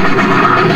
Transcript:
Thank you.